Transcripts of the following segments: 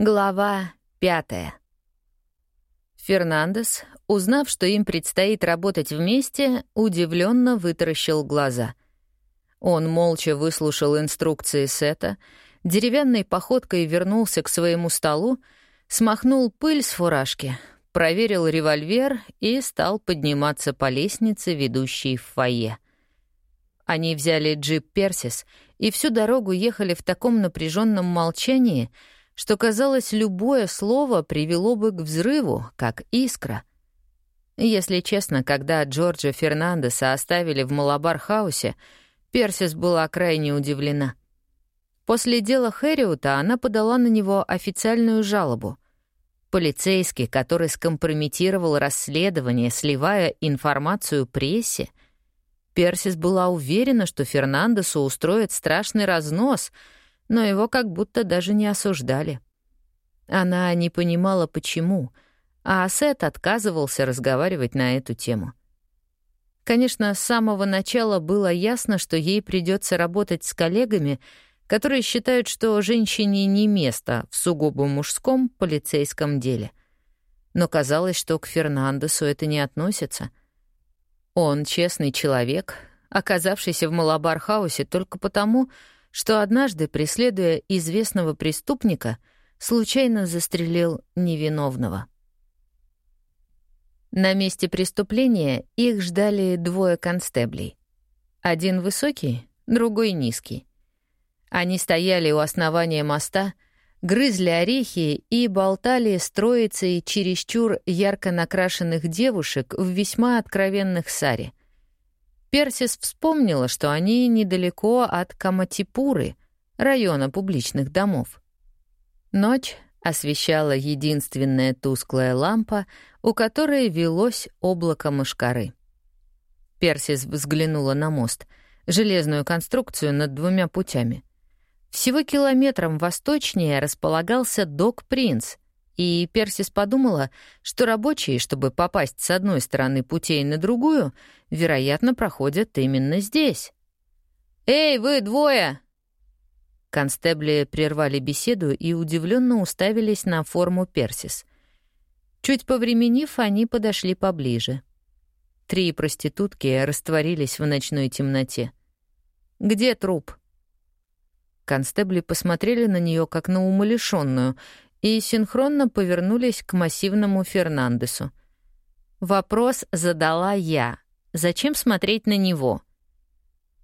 Глава пятая. Фернандес, узнав, что им предстоит работать вместе, удивленно вытаращил глаза. Он молча выслушал инструкции Сета, деревянной походкой вернулся к своему столу, смахнул пыль с фуражки, проверил револьвер и стал подниматься по лестнице, ведущей в фойе. Они взяли джип «Персис» и всю дорогу ехали в таком напряженном молчании — что, казалось, любое слово привело бы к взрыву, как искра. Если честно, когда Джорджа Фернандеса оставили в Малабар-хаусе, Персис была крайне удивлена. После дела Хэриута она подала на него официальную жалобу. Полицейский, который скомпрометировал расследование, сливая информацию прессе, Персис была уверена, что Фернандесу устроит страшный разнос — но его как будто даже не осуждали. Она не понимала, почему, а Сет отказывался разговаривать на эту тему. Конечно, с самого начала было ясно, что ей придется работать с коллегами, которые считают, что женщине не место в сугубо мужском полицейском деле. Но казалось, что к Фернандесу это не относится. Он честный человек, оказавшийся в Малабар-хаусе только потому, что однажды, преследуя известного преступника, случайно застрелил невиновного. На месте преступления их ждали двое констеблей. Один высокий, другой низкий. Они стояли у основания моста, грызли орехи и болтали с троицей чересчур ярко накрашенных девушек в весьма откровенных саре. Персис вспомнила, что они недалеко от Каматипуры, района публичных домов. Ночь освещала единственная тусклая лампа, у которой велось облако мышкары. Персис взглянула на мост, железную конструкцию над двумя путями. Всего километром восточнее располагался Док Принц — и Персис подумала, что рабочие, чтобы попасть с одной стороны путей на другую, вероятно, проходят именно здесь. «Эй, вы двое!» Констебли прервали беседу и удивленно уставились на форму Персис. Чуть повременив, они подошли поближе. Три проститутки растворились в ночной темноте. «Где труп?» Констебли посмотрели на нее как на умалишенную и синхронно повернулись к массивному Фернандесу. Вопрос задала я. Зачем смотреть на него?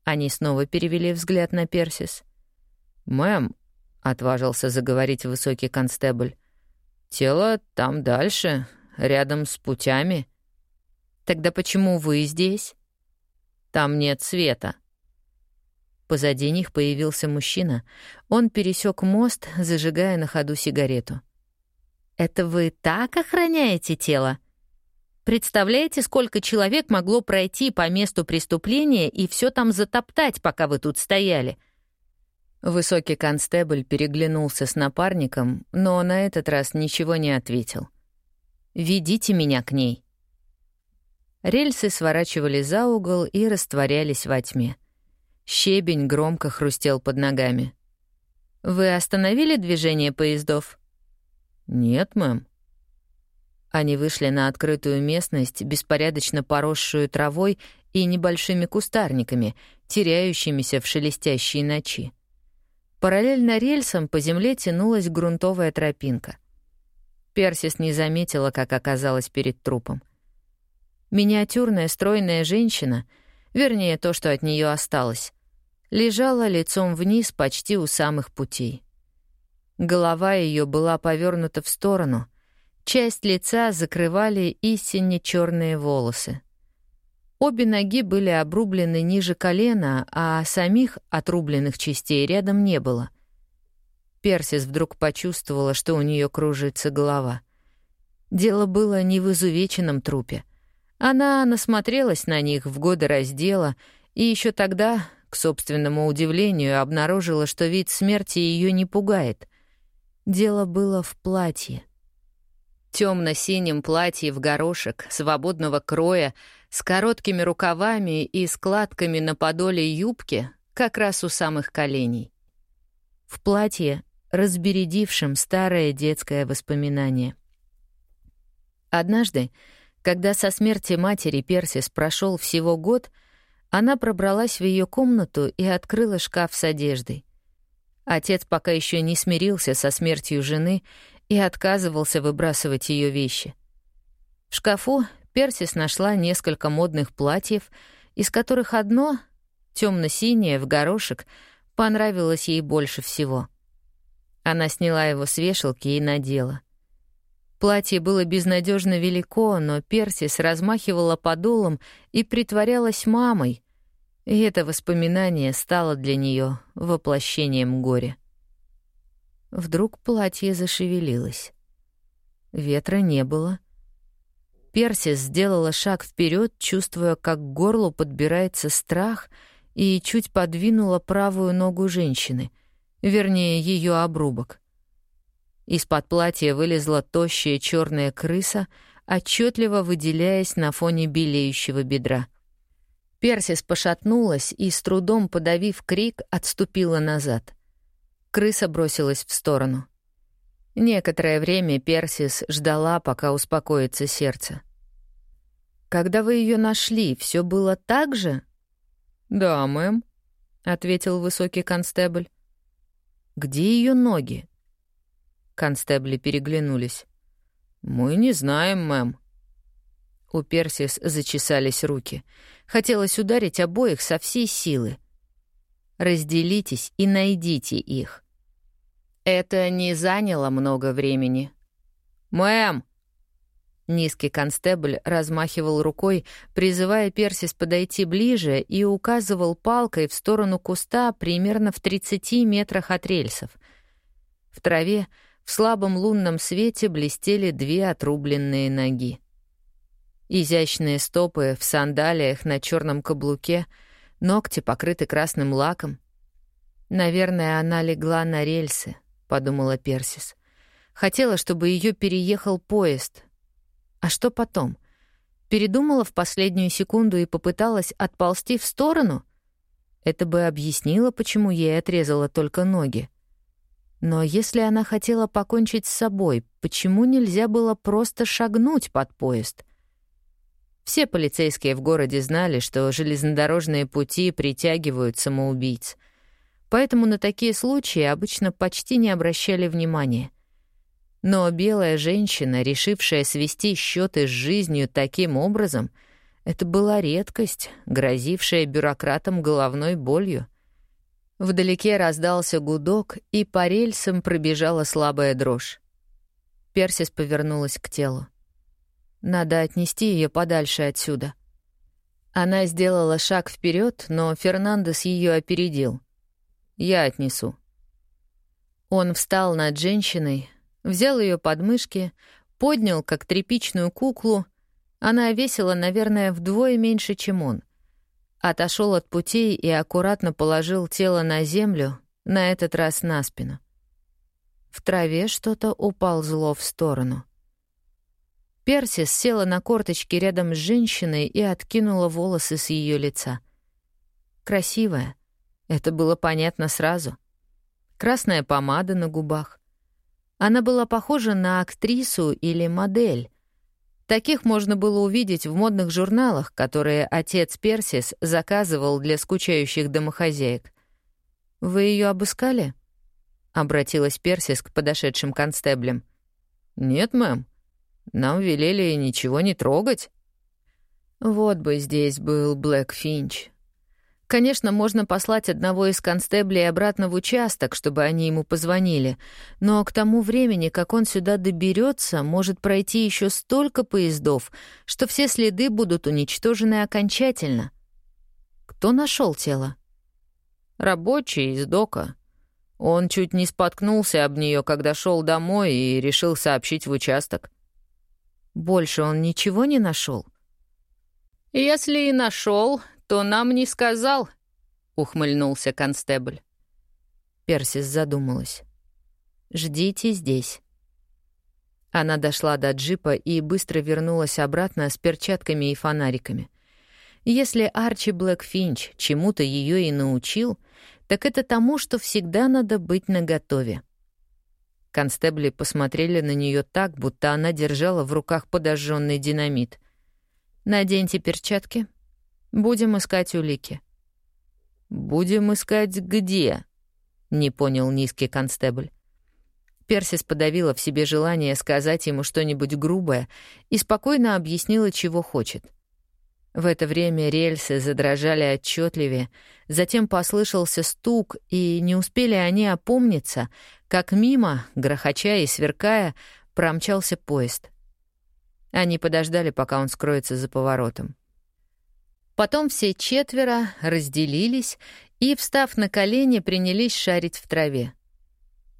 Они снова перевели взгляд на Персис. «Мэм», — отважился заговорить высокий констебль, — «тело там дальше, рядом с путями». «Тогда почему вы здесь?» «Там нет света», Позади них появился мужчина. Он пересек мост, зажигая на ходу сигарету. «Это вы так охраняете тело? Представляете, сколько человек могло пройти по месту преступления и все там затоптать, пока вы тут стояли?» Высокий констебль переглянулся с напарником, но на этот раз ничего не ответил. «Ведите меня к ней». Рельсы сворачивали за угол и растворялись во тьме. Щебень громко хрустел под ногами. «Вы остановили движение поездов?» «Нет, мэм». Они вышли на открытую местность, беспорядочно поросшую травой и небольшими кустарниками, теряющимися в шелестящей ночи. Параллельно рельсам по земле тянулась грунтовая тропинка. Персис не заметила, как оказалась перед трупом. Миниатюрная стройная женщина — вернее, то, что от нее осталось, лежала лицом вниз почти у самых путей. Голова ее была повернута в сторону, часть лица закрывали истинно черные волосы. Обе ноги были обрублены ниже колена, а самих отрубленных частей рядом не было. Персис вдруг почувствовала, что у нее кружится голова. Дело было не в изувеченном трупе — она насмотрелась на них в годы раздела и еще тогда, к собственному удивлению, обнаружила, что вид смерти ее не пугает. Дело было в платье. Темно-синем платье в горошек, свободного кроя, с короткими рукавами и складками на подоле юбки, как раз у самых коленей. В платье, разбередившим старое детское воспоминание. Однажды, когда со смерти матери Персис прошел всего год, она пробралась в ее комнату и открыла шкаф с одеждой. Отец пока еще не смирился со смертью жены и отказывался выбрасывать ее вещи. В шкафу Персис нашла несколько модных платьев, из которых одно, темно-синее, в горошек, понравилось ей больше всего. Она сняла его с вешалки и надела. Платье было безнадежно велико, но Персис размахивала подолом и притворялась мамой, и это воспоминание стало для нее воплощением горя. Вдруг платье зашевелилось. Ветра не было. Персис сделала шаг вперед, чувствуя, как к горлу подбирается страх, и чуть подвинула правую ногу женщины, вернее, ее обрубок. Из-под платья вылезла тощая черная крыса, отчетливо выделяясь на фоне белеющего бедра. Персис пошатнулась и, с трудом подавив крик, отступила назад. Крыса бросилась в сторону. Некоторое время Персис ждала, пока успокоится сердце. «Когда вы ее нашли, все было так же?» «Да, мэм», — ответил высокий констебль. «Где ее ноги?» Констебли переглянулись. «Мы не знаем, мэм». У Персис зачесались руки — Хотелось ударить обоих со всей силы. Разделитесь и найдите их. Это не заняло много времени. «Мэм!» Низкий констебль размахивал рукой, призывая Персис подойти ближе и указывал палкой в сторону куста примерно в 30 метрах от рельсов. В траве в слабом лунном свете блестели две отрубленные ноги. Изящные стопы в сандалиях на черном каблуке, ногти покрыты красным лаком. «Наверное, она легла на рельсы», — подумала Персис. Хотела, чтобы ее переехал поезд. А что потом? Передумала в последнюю секунду и попыталась отползти в сторону? Это бы объяснило, почему ей отрезала только ноги. Но если она хотела покончить с собой, почему нельзя было просто шагнуть под поезд — все полицейские в городе знали, что железнодорожные пути притягивают самоубийц. Поэтому на такие случаи обычно почти не обращали внимания. Но белая женщина, решившая свести счеты с жизнью таким образом, это была редкость, грозившая бюрократам головной болью. Вдалеке раздался гудок, и по рельсам пробежала слабая дрожь. Персис повернулась к телу. Надо отнести ее подальше отсюда. Она сделала шаг вперед, но Фернандес ее опередил. Я отнесу. Он встал над женщиной, взял ее под мышки, поднял, как тряпичную куклу. Она весила, наверное, вдвое меньше, чем он. Отошел от путей и аккуратно положил тело на землю, на этот раз на спину. В траве что-то уползло в сторону — Персис села на корточки рядом с женщиной и откинула волосы с ее лица. Красивая. Это было понятно сразу. Красная помада на губах. Она была похожа на актрису или модель. Таких можно было увидеть в модных журналах, которые отец Персис заказывал для скучающих домохозяек. «Вы ее обыскали?» — обратилась Персис к подошедшим констеблям. «Нет, мэм», нам велели ничего не трогать. Вот бы здесь был Блэк Финч. Конечно, можно послать одного из констеблей обратно в участок, чтобы они ему позвонили, но к тому времени, как он сюда доберется, может пройти еще столько поездов, что все следы будут уничтожены окончательно. Кто нашел тело? Рабочий из дока. Он чуть не споткнулся об нее, когда шел домой и решил сообщить в участок. Больше он ничего не нашел? «Если и нашел, то нам не сказал», — ухмыльнулся констебль. Персис задумалась. «Ждите здесь». Она дошла до джипа и быстро вернулась обратно с перчатками и фонариками. Если Арчи Блэкфинч чему-то ее и научил, так это тому, что всегда надо быть наготове. Констебли посмотрели на нее так, будто она держала в руках подожженный динамит. «Наденьте перчатки. Будем искать улики». «Будем искать где?» — не понял низкий констебль. Персис подавила в себе желание сказать ему что-нибудь грубое и спокойно объяснила, чего хочет. В это время рельсы задрожали отчетливее, затем послышался стук, и не успели они опомниться, как мимо, грохоча и сверкая, промчался поезд. Они подождали, пока он скроется за поворотом. Потом все четверо разделились и, встав на колени, принялись шарить в траве.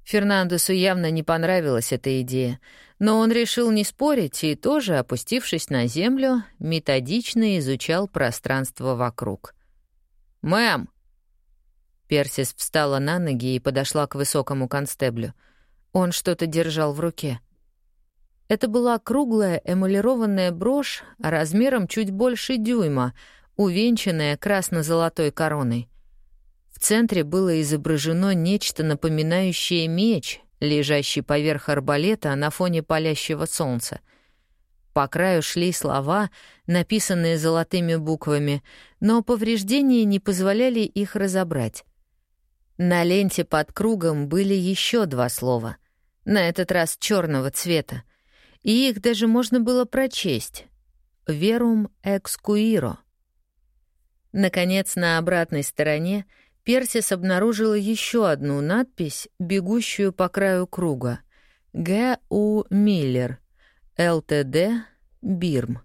Фернандесу явно не понравилась эта идея, но он решил не спорить и тоже, опустившись на землю, методично изучал пространство вокруг. «Мэм!» Персис встала на ноги и подошла к высокому констеблю. Он что-то держал в руке. Это была круглая эмалированная брошь размером чуть больше дюйма, увенчанная красно-золотой короной. В центре было изображено нечто напоминающее меч, лежащий поверх арбалета на фоне палящего солнца. По краю шли слова, написанные золотыми буквами, но повреждения не позволяли их разобрать. На ленте под кругом были еще два слова, на этот раз черного цвета, и их даже можно было прочесть. «Verum exquiro». Наконец, на обратной стороне — Персис обнаружила еще одну надпись, бегущую по краю круга. Г. У. Миллер. ЛТД. Бирм.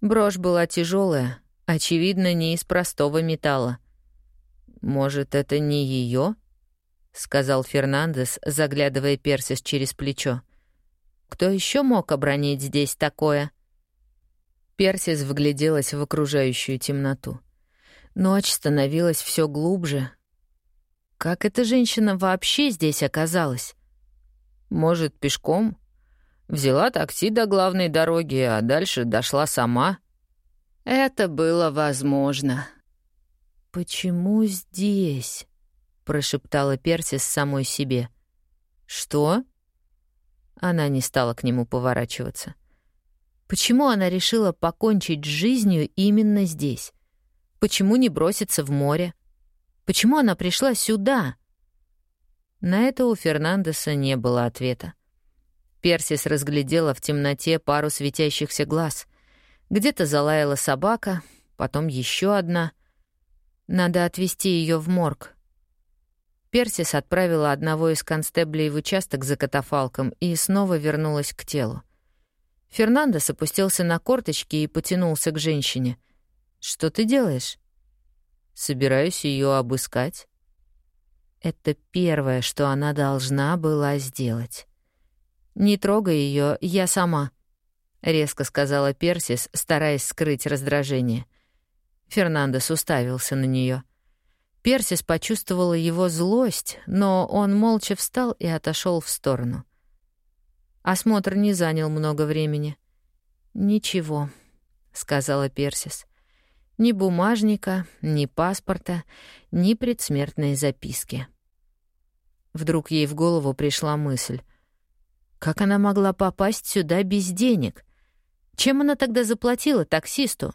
Брошь была тяжелая, очевидно, не из простого металла. «Может, это не ее? сказал Фернандес, заглядывая Персис через плечо. «Кто еще мог обронить здесь такое?» Персис вгляделась в окружающую темноту. Ночь становилась все глубже. Как эта женщина вообще здесь оказалась? Может, пешком? Взяла такси до главной дороги, а дальше дошла сама. Это было возможно. «Почему здесь?» — прошептала Персис самой себе. «Что?» Она не стала к нему поворачиваться. Почему она решила покончить с жизнью именно здесь? Почему не броситься в море? Почему она пришла сюда? На это у Фернандеса не было ответа. Персис разглядела в темноте пару светящихся глаз. Где-то залаяла собака, потом еще одна. Надо отвезти ее в морг. Персис отправила одного из констеблей в участок за катафалком и снова вернулась к телу. Фернандес опустился на корточки и потянулся к женщине — что ты делаешь? Собираюсь ее обыскать. Это первое, что она должна была сделать. Не трогай ее, я сама, резко сказала Персис, стараясь скрыть раздражение. Фернандес уставился на нее. Персис почувствовала его злость, но он молча встал и отошел в сторону. Осмотр не занял много времени. «Ничего», — сказала Персис. Ни бумажника, ни паспорта, ни предсмертной записки. Вдруг ей в голову пришла мысль. Как она могла попасть сюда без денег? Чем она тогда заплатила таксисту?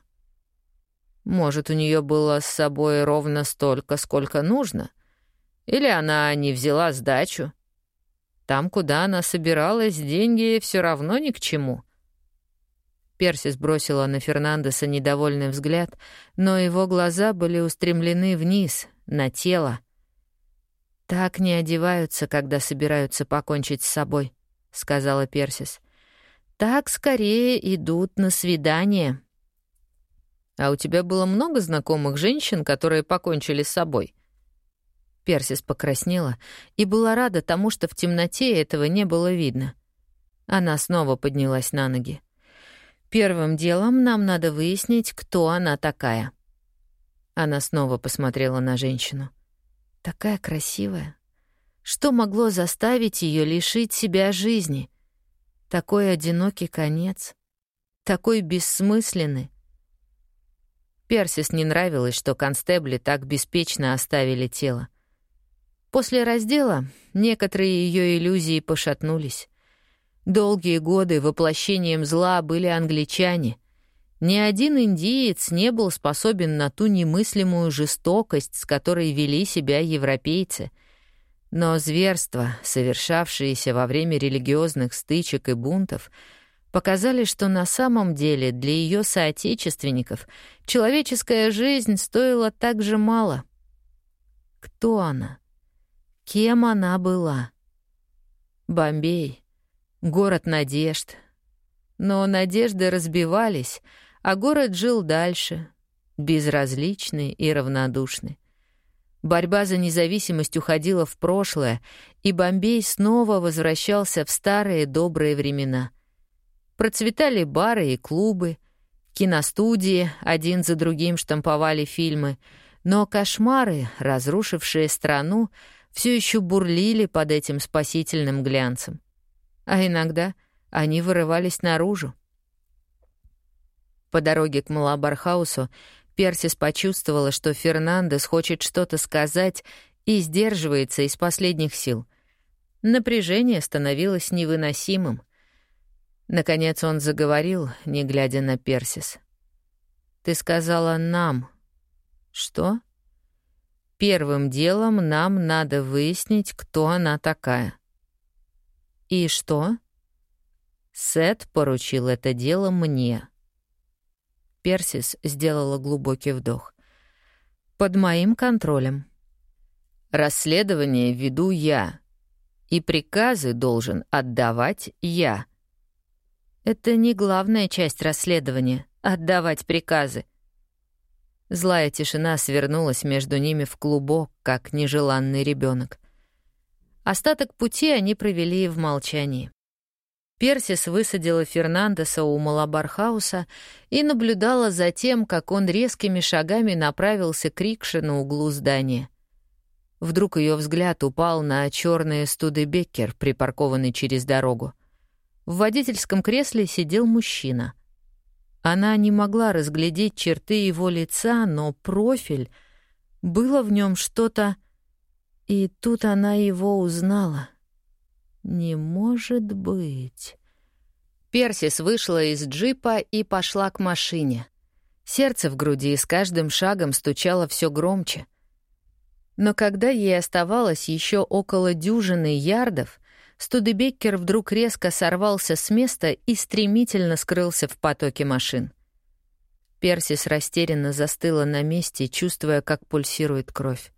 Может, у нее было с собой ровно столько, сколько нужно? Или она не взяла сдачу? Там, куда она собиралась, деньги все равно ни к чему — Персис бросила на Фернандеса недовольный взгляд, но его глаза были устремлены вниз, на тело. «Так не одеваются, когда собираются покончить с собой», — сказала Персис. «Так скорее идут на свидание». «А у тебя было много знакомых женщин, которые покончили с собой?» Персис покраснела и была рада тому, что в темноте этого не было видно. Она снова поднялась на ноги. Первым делом нам надо выяснить, кто она такая. Она снова посмотрела на женщину. Такая красивая. Что могло заставить ее лишить себя жизни? Такой одинокий конец. Такой бессмысленный. Персис не нравилось, что констебли так беспечно оставили тело. После раздела некоторые ее иллюзии пошатнулись. Долгие годы воплощением зла были англичане. Ни один индиец не был способен на ту немыслимую жестокость, с которой вели себя европейцы. Но зверства, совершавшиеся во время религиозных стычек и бунтов, показали, что на самом деле для ее соотечественников человеческая жизнь стоила так же мало. Кто она? Кем она была? Бомбей. Город надежд. Но надежды разбивались, а город жил дальше, безразличный и равнодушный. Борьба за независимость уходила в прошлое, и Бомбей снова возвращался в старые добрые времена. Процветали бары и клубы, киностудии один за другим штамповали фильмы, но кошмары, разрушившие страну, все еще бурлили под этим спасительным глянцем. А иногда они вырывались наружу. По дороге к Малабархаусу Персис почувствовала, что Фернандес хочет что-то сказать и сдерживается из последних сил. Напряжение становилось невыносимым. Наконец он заговорил, не глядя на Персис. «Ты сказала «нам». Что?» «Первым делом нам надо выяснить, кто она такая». «И что?» Сет поручил это дело мне. Персис сделала глубокий вдох. «Под моим контролем». «Расследование веду я, и приказы должен отдавать я». «Это не главная часть расследования — отдавать приказы». Злая тишина свернулась между ними в клубок, как нежеланный ребенок. Остаток пути они провели в молчании. Персис высадила Фернандеса у Малабархауса и наблюдала за тем, как он резкими шагами направился к рикше на углу здания. Вдруг ее взгляд упал на черный Студебеккер, припаркованный через дорогу. В водительском кресле сидел мужчина. Она не могла разглядеть черты его лица, но профиль... Было в нем что-то... И тут она его узнала — «Не может быть». Персис вышла из джипа и пошла к машине. Сердце в груди с каждым шагом стучало все громче. Но когда ей оставалось еще около дюжины ярдов, Студебеккер вдруг резко сорвался с места и стремительно скрылся в потоке машин. Персис растерянно застыла на месте, чувствуя, как пульсирует кровь.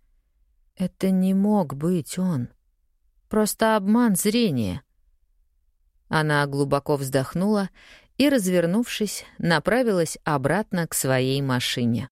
Это не мог быть он. Просто обман зрения. Она глубоко вздохнула и, развернувшись, направилась обратно к своей машине.